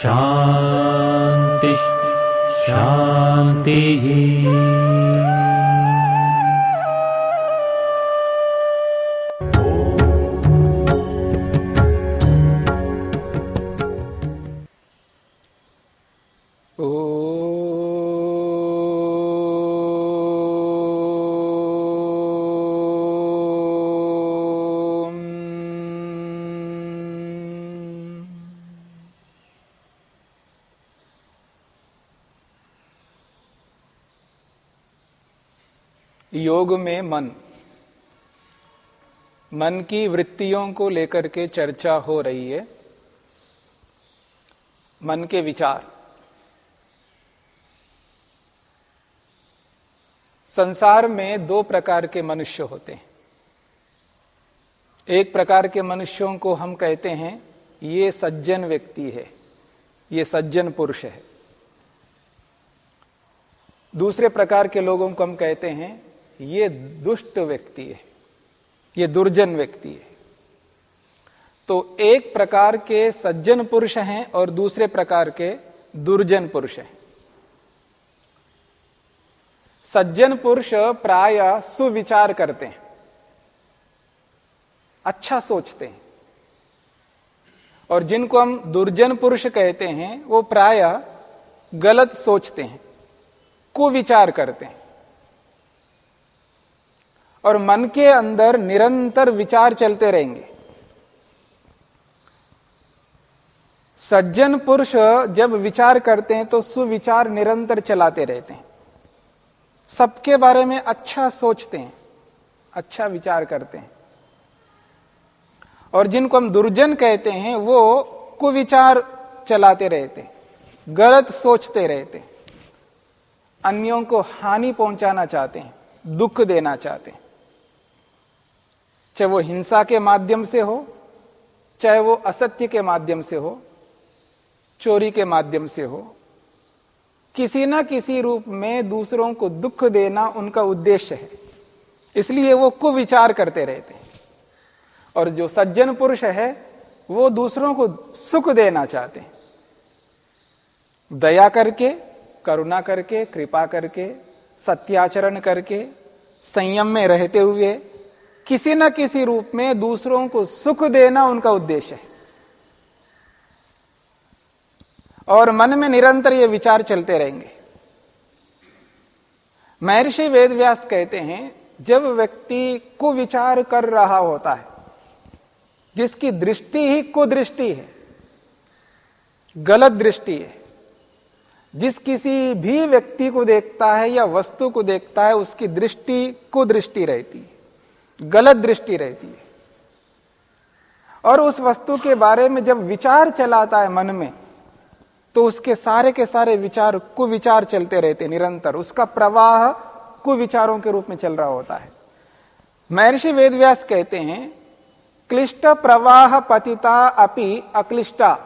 शान्तिः शान्तिः योग में मन। मन की वृत्तियों को लेकर के चर्चा हो रही है। मन के विचार। संसार में दो प्रकार के मनुष्य होते हैं। एक प्रकार के मनुष्यों को हम कहते हैं, ये सज्जन व्यक्ति है, ये सज्जन पुरुष है। दूसरे प्रकार के लोगों को हम कहते हैं ये दुष्ट व्यक्ति है, ये दुर्जन व्यक्ति है। तो एक प्रकार के सज्जन पुरुष हैं और दूसरे प्रकार के दुर्जन पुरुष हैं। सज्जन पुरुष प्राय सुविचार करते हैं अच्छा सोचते हैं। और जिनको हम दुर्जन पुरुष कहते हैं, वो प्राय गलत सोचते हैं, कुविचार करते हैं। और मन के अंदर निरंतर विचार चलते रहेंगे। सज्जन पुरुष जब विचार करते हैं तो सुविचार निरंतर चलाते रहते हैं। सबके बारे में अच्छा सोचते हैं अच्छा विचार करते हैं। और जिनको हम दुर्जन कहते हैं, वो कुविचार चलाते रहते गलत सोचते रहते अन्यों को हानि पहुंचाना चाहते हैं, दुख देना चाहते हैं। चाहे वो हिंसा के माध्यम से हो, चाहे वो असत्य के माध्यम से हो, चोरी के माध्यम से हो, किसी ना किसी रूप में दूसरों को दुख देना उनका उद्देश्य है। इसलिए वो कुविचार करते रहते हैं। और जो सज्जन पुरुष है, वो दूसरों को सुख देना चाहते हैं। दया करके, करुणा करके, कृपा करके, सत्याचरण करके, संयम में रहते हुए किसी न किसी रूप में दूसरों को सुख देना उनका उद्देश्य है। और मन में निरंतर ये विचार चलते रहेंगे। महर्षि वेदव्यास कहते हैं, जब व्यक्ति कुविचार कर रहा होता है, जिसकी दृष्टि ही कुदृष्टि है, गलत दृष्टि है, जिस किसी भी व्यक्ति को देखता है या वस्तु को देखता है, उसकी दृष्टि कुदृष्टि रहती है। गलत दृष्टि रहती है। और उस वस्तु के बारे में जब विचार चलाता है मन में तो उसके सारे के सारे विचार, कुविचार चलते रहते निरंतर। उसका प्रवाह कुविचारों के रूप में चल रहा होता है। महर्षि वेदव्यास कहते हैं, क्लिष्ट प्रवाह पतिता अपि अक्लिष्टा।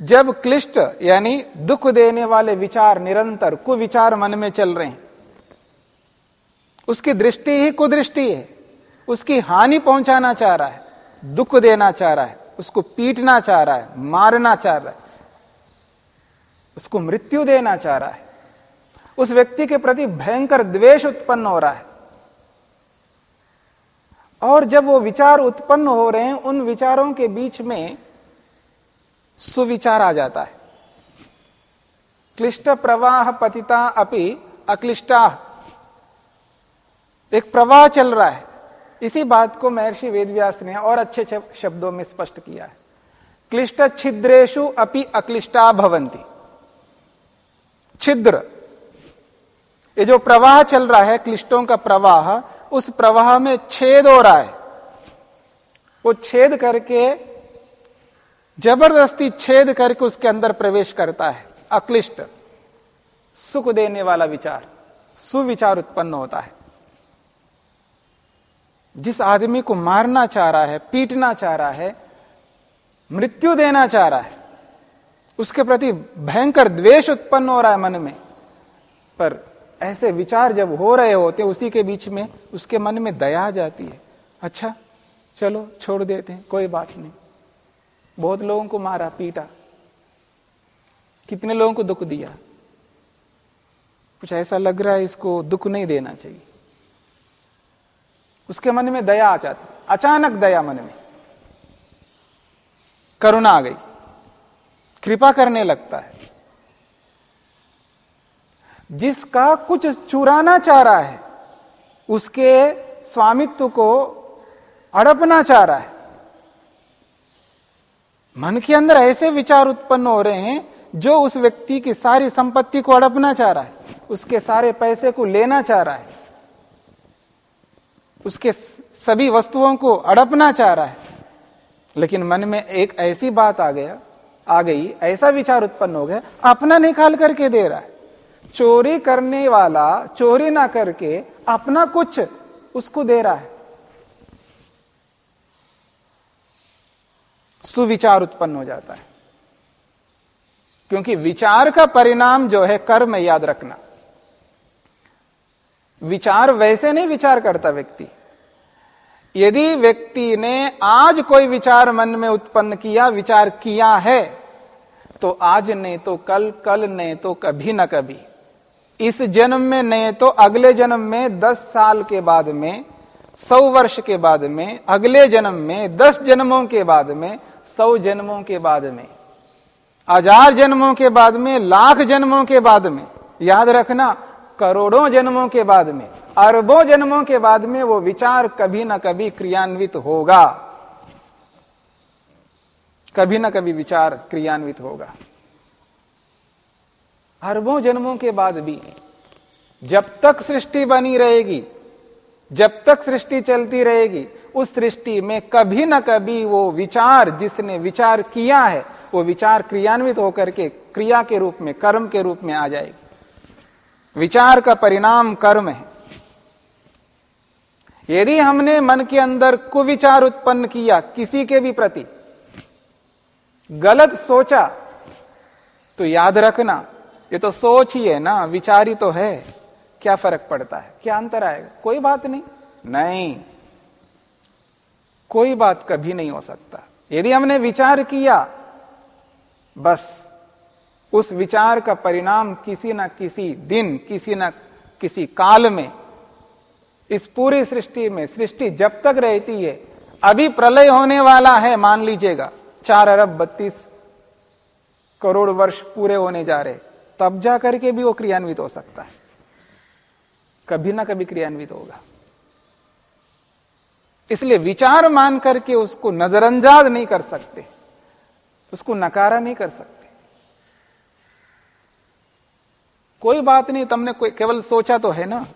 जब क्लिष्ट, यानी दुख देने वाले विचार निरंतर, कुविचार मन में चल रहे हैं उसकी दृष्टि ही कुदृष्टि है। उसकी हानि पहुंचाना चाह रहा है, दुख देना चाह रहा है, उसको पीटना चाह रहा है, मारना चाह रहा है, उसको मृत्यु देना चाह रहा है। उस व्यक्ति के प्रति भयंकर द्वेष उत्पन्न हो रहा है। और जब वो विचार उत्पन्न हो रहे हैं, उन विचारों के बीच में सुविचार आ जाता है। क्लिष्ट प्रवाह पतिता अपि अक्लिष्टा। एक प्रवाह चल रहा है। इसी बात को महर्षि वेदव्यास ने और अच्छे शब्दों में स्पष्ट किया है। क्लिष्ट छिद्रेशु अपि अक्लिष्टा भवंती छिद्र। ये जो प्रवाह चल रहा है, क्लिष्टों का प्रवाह, उस प्रवाह में छेद हो रहा है। वो छेद करके, ज़बरदस्ती छेद करके उसके अंदर प्रवेश करता है। अक्लिष्ट। सुख देने वाला विचार। सुविचार उत्पन्न होता है। जिस आदमी को मारना चाह रहा है, पीटना चाह रहा है, मृत्यु देना चाह रहा है, उसके प्रति भयंकर द्वेष उत्पन्न हो रहा है मन में। पर ऐसे विचार जब हो रहे होते उसी के बीच में उसके मन में दया आ जाती है। अच्छा चलो, छोड़ देते हैं, कोई बात नहीं। बहुत लोगों को मारा, पीटा। कितने लोगों को दुख दिया? कुछ ऐसा लग रहा है इसको दुख नहीं देना चाहिए। उसके मन में दया आ जाती। अचानक दया मन में। करुणा आ गई। कृपा करने लगता है। जिसका कुछ चुराना चाह रहा है, उसके स्वामित्व को अड़पना चाह रहा है। मन के अंदर ऐसे विचार उत्पन्न हो रहे हैं, जो उस व्यक्ति की सारी संपत्ति को अड़पना चाह रहा है, उसके सारे पैसे को लेना चाह रहा है। उसके सभी वस्तुओं को अड़पना चाह रहा है। लेकिन मन में एक ऐसी बात आ गया, आ गई, ऐसा विचार उत्पन्न हो गया, अपना निकाल करके दे रहा है। चोरी करने वाला, चोरी ना करके अपना कुछ उसको दे रहा है। सुविचार उत्पन्न हो जाता है। क्योंकि विचार का परिणाम जो है, कर्म याद रखना। विचार वैसे नहीं विचार करता व्यक्ति। यदि व्यक्ति ने आज कोई विचार मन में उत्पन्न किया, विचार किया है तो आज नहीं तो कल कल नहीं तो कभी ना कभी। इस जन्म में नहीं तो अगले जन्म में, दस साल के बाद में, सौ वर्ष के बाद में, अगले जन्म में, दस जन्मों के बाद में, सौ जन्मों के बाद में, हज़ार जन्मों के बाद में, लाख जन्मों के बाद में। याद रखना, करोड़ों जन्मों के बाद में। अरबों जन्मों के बाद में वो विचार कभी ना कभी क्रियान्वित होगा। कभी ना कभी विचार क्रियान्वित होगा। अरबों जन्मों के बाद भी जब तक सृष्टि बनी रहेगी, जब तक सृष्टि चलती रहेगी, उस सृष्टि में कभी ना कभी वो विचार जिसने विचार किया है, वो विचार क्रियान्वित होकर के क्रिया के रूप में, कर्म के रूप में आ जाएगी। विचार का परिणाम कर्म है। यदि हमने मन के अंदर कुविचार उत्पन्न किया किसी के भी प्रति, गलत सोचा तो याद रखना, ये तो सोच ही है ना, विचार ही तो है। क्या फ़र्क पड़ता है? क्या अंतर आएगा? कोई बात नहीं। नहीं। कोई बात कभी नहीं हो सकता। यदि हमने विचार किया, बस, उस विचार का परिणाम किसी ना किसी दिन, किसी ना किसी काल में इस पूरी सृष्टि में, सृष्टि जब तक रहती है, अभी प्रलय होने वाला है, मान लीजिएगा। चार अरब बत्तीस करोड़ वर्ष पूरे होने जा रहे, तब जा करके भी वो क्रियान्वित हो सकता है। कभी ना कभी क्रियान्वित होगा। इसलिए विचार मान करके उसको नजरअंदाज नहीं कर सकते, उसको नकारा नहीं कर सकते। कोई बात नहीं, तुमने केवल सोचा तो है ना?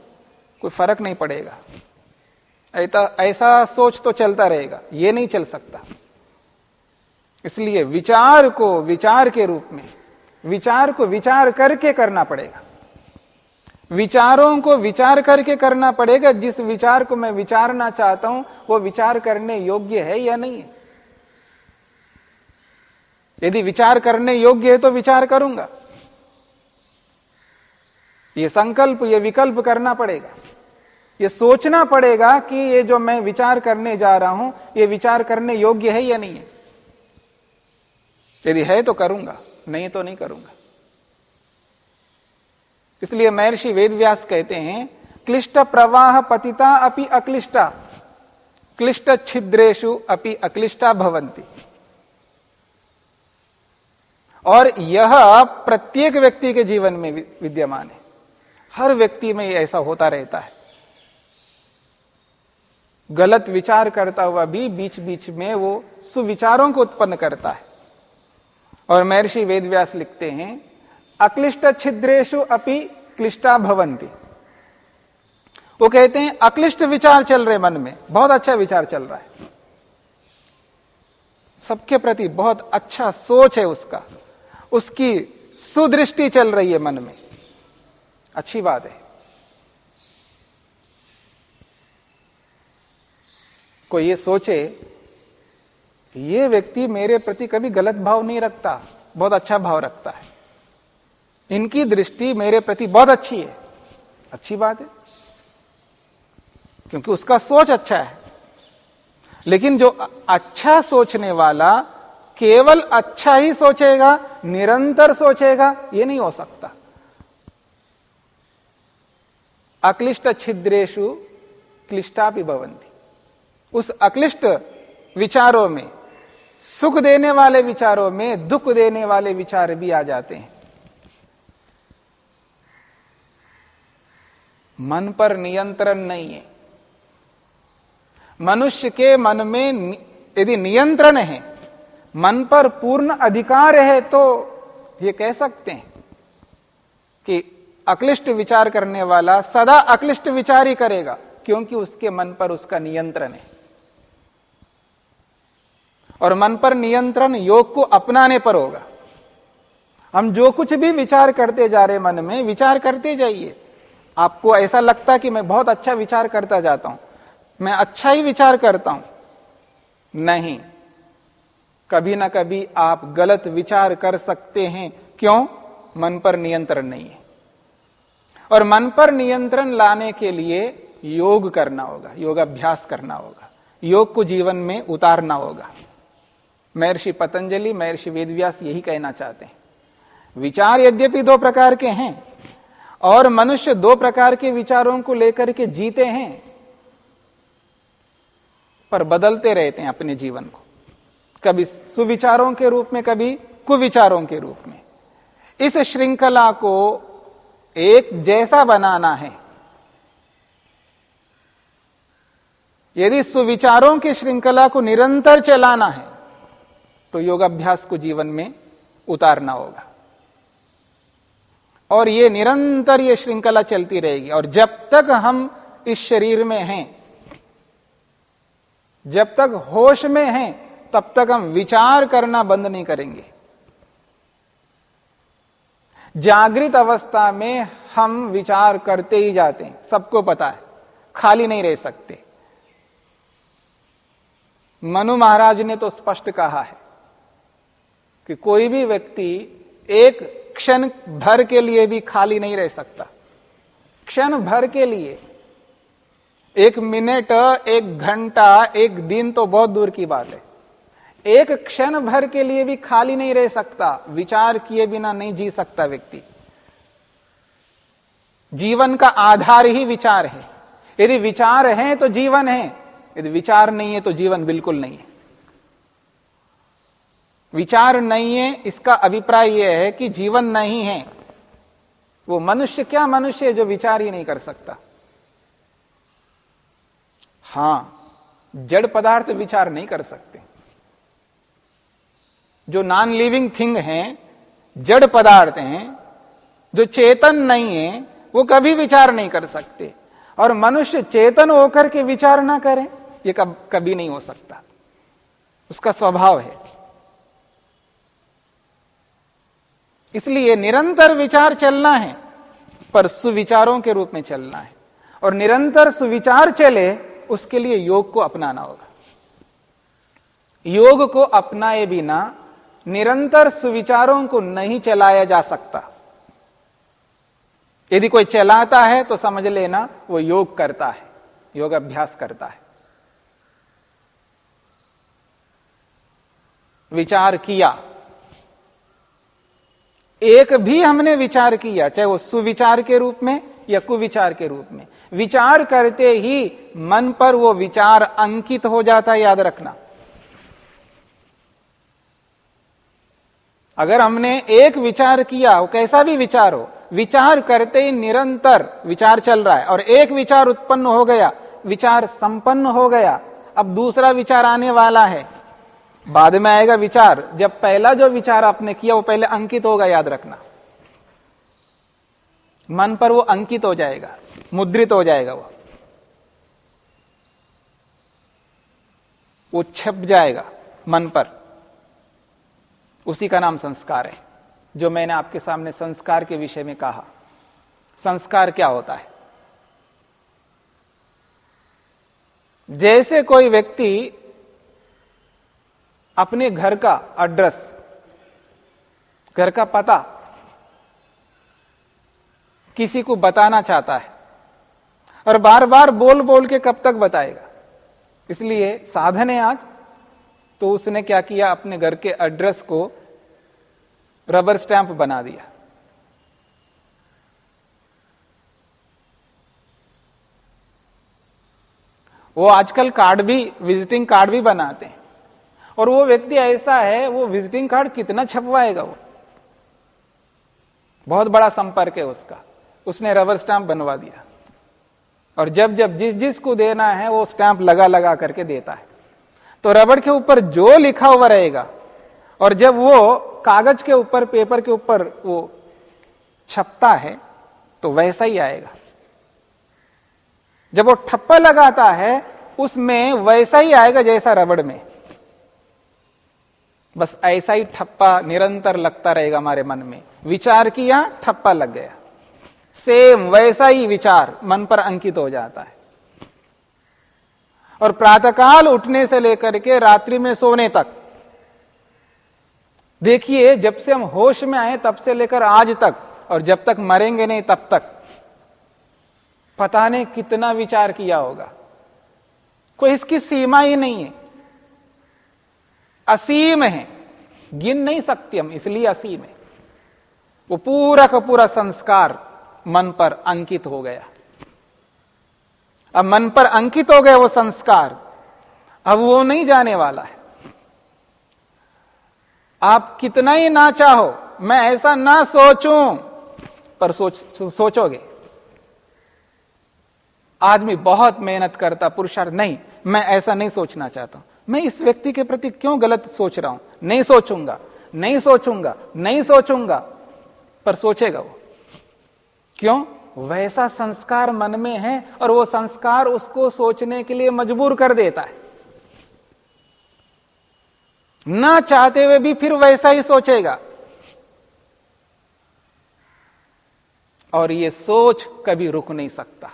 कोई फ़र्क नहीं पड़ेगा। ऐसा ऐसा सोच तो चलता रहेगा, ये नहीं चल सकता। इसलिए विचार को विचार के रूप में, विचार को विचार करके करना पड़ेगा। विचारों को विचार करके करना पड़ेगा, जिस विचार को मैं विचारना चाहता हूँ, वो विचार करने योग्य है या नहीं है? यदि विचार करने योग्य है तो विचार करूँगा। ये संकल्प, ये विकल्प करना पड़ेगा। ये सोचना पड़ेगा कि ये जो मैं विचार करने जा रहा हूँ, ये विचार करने योग्य है या नहीं है? यदि है तो करूँगा, नहीं तो नहीं करूँगा। इसलिए महर्षि वेदव्यास कहते हैं, क्लिष्ट प्रवाह पतिता अपि अक्लिष्टा, क्लिष्ट छिद्रेशु अपि अक्लिष्टा भवंती और यह प्रत्येक व्यक्ति के जीवन में विद्यमान है। हर व्यक्ति में ऐसा होता रहता है। गलत विचार करता हुआ भी बीच बीच में वो सुविचारों को उत्पन्न करता है। और महर्षि वेदव्यास लिखते हैं, अक्लिष्ट छिद्रेशु अपि क्लिष्टा भवंती वो कहते हैं, अक्लिष्ट विचार चल रहे मन में, बहुत अच्छा विचार चल रहा है। सबके प्रति बहुत अच्छा सोच है उसका। उसकी सुदृष्टि चल रही है मन में। अच्छी बात है। कोई ये सोचे ये व्यक्ति मेरे प्रति कभी गलत भाव नहीं रखता, बहुत अच्छा भाव रखता है। इनकी दृष्टि मेरे प्रति बहुत अच्छी है। अच्छी बात है, क्योंकि उसका सोच अच्छा है। लेकिन जो अच्छा सोचने वाला केवल अच्छा ही सोचेगा, निरंतर सोचेगा यह नहीं हो सकता। अक्लिष्ट छिद्रेशु क्लिष्टा भी उस अक्लिष्ट विचारों में, सुख देने वाले विचारों में दुख देने वाले विचार भी आ जाते हैं। मन पर नियंत्रण नहीं है। मनुष्य के मन में यदि नियंत्रण है, मन पर पूर्ण अधिकार है तो ये कह सकते हैं कि अक्लिष्ट विचार करने वाला सदा अक्लिष्ट विचार ही करेगा, क्योंकि उसके मन पर उसका नियंत्रण है। और मन पर नियंत्रण योग को अपनाने पर होगा। हम जो कुछ भी विचार करते जा रहे मन में, विचार करते जाइए। आपको ऐसा लगता कि मैं बहुत अच्छा विचार करता जाता हूँ। मैं अच्छा ही विचार करता हूँ। नहीं। कभी ना कभी आप गलत विचार कर सकते हैं। क्यों? मन पर नियंत्रण नहीं है। और मन पर नियंत्रण लाने के लिए योग करना होगा योग अभ्यास करना होगा। योग को जीवन में उतारना होगा। महर्षि पतंजलि, महर्षि वेदव्यास यही कहना चाहते हैं। विचार यद्यपि दो प्रकार के हैं और मनुष्य दो प्रकार के विचारों को लेकर के जीते हैं, पर बदलते रहते हैं अपने जीवन को। कभी सुविचारों के रूप में, कभी कुविचारों के रूप में। इस श्रृंखला को एक जैसा बनाना है। यदि सुविचारों की श्रृंखला को निरंतर चलाना है तो योगाभ्यास को जीवन में उतारना होगा। और ये निरंतर ये श्रृंखला चलती रहेगी। और जब तक हम इस शरीर में हैं, जब तक होश में हैं, तब तक हम विचार करना बंद नहीं करेंगे। जागृत अवस्था में हम विचार करते ही जाते हैं। सबको पता है, खाली नहीं रह सकते। मनु महाराज ने तो स्पष्ट कहा है कि कोई भी व्यक्ति एक क्षण भर के लिए भी खाली नहीं रह सकता। क्षण भर के लिए। एक मिनट, एक घंटा, एक दिन तो बहुत दूर की बात है। एक क्षण भर के लिए भी खाली नहीं रह सकता, विचार किए बिना नहीं जी सकता व्यक्ति। जीवन का आधार ही विचार है। यदि विचार है तो जीवन है, यदि विचार नहीं है तो जीवन बिल्कुल नहीं है। विचार नहीं है, इसका अभिप्राय यह है कि जीवन नहीं है। वो मनुष्य, क्या मनुष्य है जो विचार ही नहीं कर सकता? हाँ, जड़ पदार्थ विचार नहीं कर सकते। जो नॉन लिविंग थिंग हैं, जड़ पदार्थ हैं, जो चेतन नहीं है, वो कभी विचार नहीं कर सकते। और मनुष्य चेतन होकर के विचार ना करें, ये कब, कभी नहीं हो सकता। उसका स्वभाव है। इसलिए निरंतर विचार चलना है, पर सुविचारों के रूप में चलना है। और निरंतर सुविचार चले, उसके लिए योग को अपनाना होगा। योग को अपनाए बिना निरंतर सुविचारों को नहीं चलाया जा सकता। यदि कोई चलाता है तो समझ लेना, वो योग करता है, योग अभ्यास करता है। विचार किया एक भी हमने विचार किया, चाहे वो सुविचार के रूप में या कुविचार के रूप में। विचार करते ही मन पर वो विचार अंकित हो जाता है याद रखना। अगर हमने एक विचार किया, वो कैसा भी विचार हो, विचार करते ही निरंतर विचार चल रहा है, और एक विचार उत्पन्न हो गया, विचार संपन्न हो गया, अब दूसरा विचार आने वाला है बाद में आएगा विचार। जब पहला जो विचार आपने किया, वो पहले अंकित होगा याद रखना। मन पर वो अंकित हो जाएगा, मुद्रित हो जाएगा वो। वो छप जाएगा मन पर। उसी का नाम संस्कार है, जो मैंने आपके सामने संस्कार के विषय में कहा। संस्कार क्या होता है? जैसे कोई व्यक्ति अपने घर का एड्रेस घर का पता किसी को बताना चाहता है और बार बार बोल बोल के कब तक बताएगा। इसलिए साधन है आज। तो उसने क्या किया? अपने घर के एड्रेस को रबर स्टैंप बना दिया। वो आजकल कार्ड भी विजिटिंग कार्ड भी बनाते हैं। और वो व्यक्ति ऐसा है, वो विजिटिंग कार्ड कितना छपवाएगा वो? बहुत बड़ा संपर्क है उसका। उसने रबर स्टैंप बनवा दिया। और जब जब जिस जिस को देना है, वो स्टैंप लगा लगा करके देता है। तो रबड़ के ऊपर जो लिखा हुआ रहेगा, और जब वो कागज़ के ऊपर पेपर के ऊपर वो छपता है तो वैसा ही आएगा। जब वो ठप्पा लगाता है, उसमें वैसा ही आएगा जैसा रबड़ में। बस ऐसा ही ठप्पा निरंतर लगता रहेगा हमारे मन में। विचार किया, ठप्पा लग गया। सेम वैसा ही विचार मन पर अंकित हो जाता है। और प्रातःकाल उठने से लेकर के रात्रि में सोने तक। देखिए, जब से हम होश में आए, तब से लेकर आज तक, और जब तक मरेंगे नहीं, तब तक। पता नहीं कितना विचार किया होगा। कोई इसकी सीमा ही नहीं है। असीम है। गिन नहीं सकती हम, इसलिए असीम है। वो पूरा का पूरा संस्कार मन पर अंकित हो गया। अब मन पर अंकित हो गया वो संस्कार। अब वो नहीं जाने वाला है। आप कितना ही ना चाहो, मैं ऐसा ना सोचूं, पर सोच, सोचोगे। आदमी बहुत मेहनत करता, पुरुषार्थ नहीं, मैं ऐसा नहीं सोचना चाहता। मैं इस व्यक्ति के प्रति क्यों गलत सोच रहा हूँ? नहीं सोचूँगा नहीं सोचूँगा नहीं सोचूँगा। पर सोचेगा वो। क्यों? वैसा संस्कार मन में है और वो संस्कार उसको सोचने के लिए मजबूर कर देता है। ना चाहते हुए भी फिर वैसा ही सोचेगा। और ये सोच कभी रुक नहीं सकता।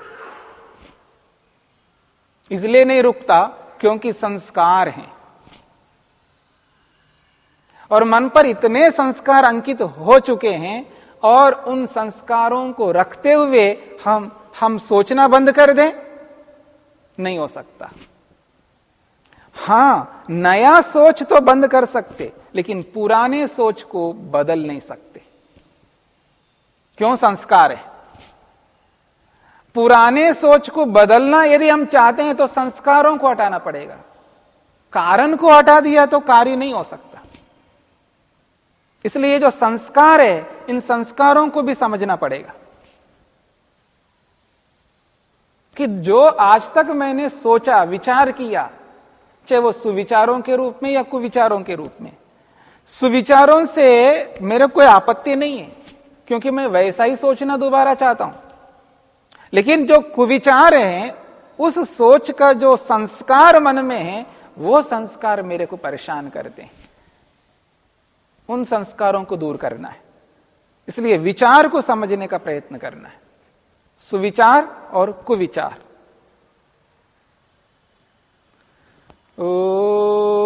इसलिए नहीं रुकता क्योंकि संस्कार हैं। और मन पर इतने संस्कार अंकित हो चुके हैं और उन संस्कारों को रखते हुए हम हम सोचना बंद कर दें, नहीं हो सकता। हाँ, नया सोच तो बंद कर सकते, लेकिन पुराने सोच को बदल नहीं सकते। क्यों संस्कार है? पुराने सोच को बदलना यदि हम चाहते हैं तो संस्कारों को हटाना पड़ेगा। कारण को हटा दिया तो कार्य नहीं हो सकता। इसलिए जो संस्कार है, इन संस्कारों को भी समझना पड़ेगा। कि जो आज तक मैंने सोचा, विचार किया, चाहे वो सुविचारों के रूप में या कुविचारों के रूप में, सुविचारों से मेरे कोई आपत्ति नहीं है, क्योंकि मैं वैसा ही सोचना दोबारा चाहता हूँ। लेकिन जो कुविचार हैं, उस सोच का जो संस्कार मन में है, वो संस्कार मेरे को परेशान करते हैं। उन संस्कारों को दूर करना है। इसलिए विचार को समझने का प्रयत्न करना है। सुविचार और कुविचार। ओ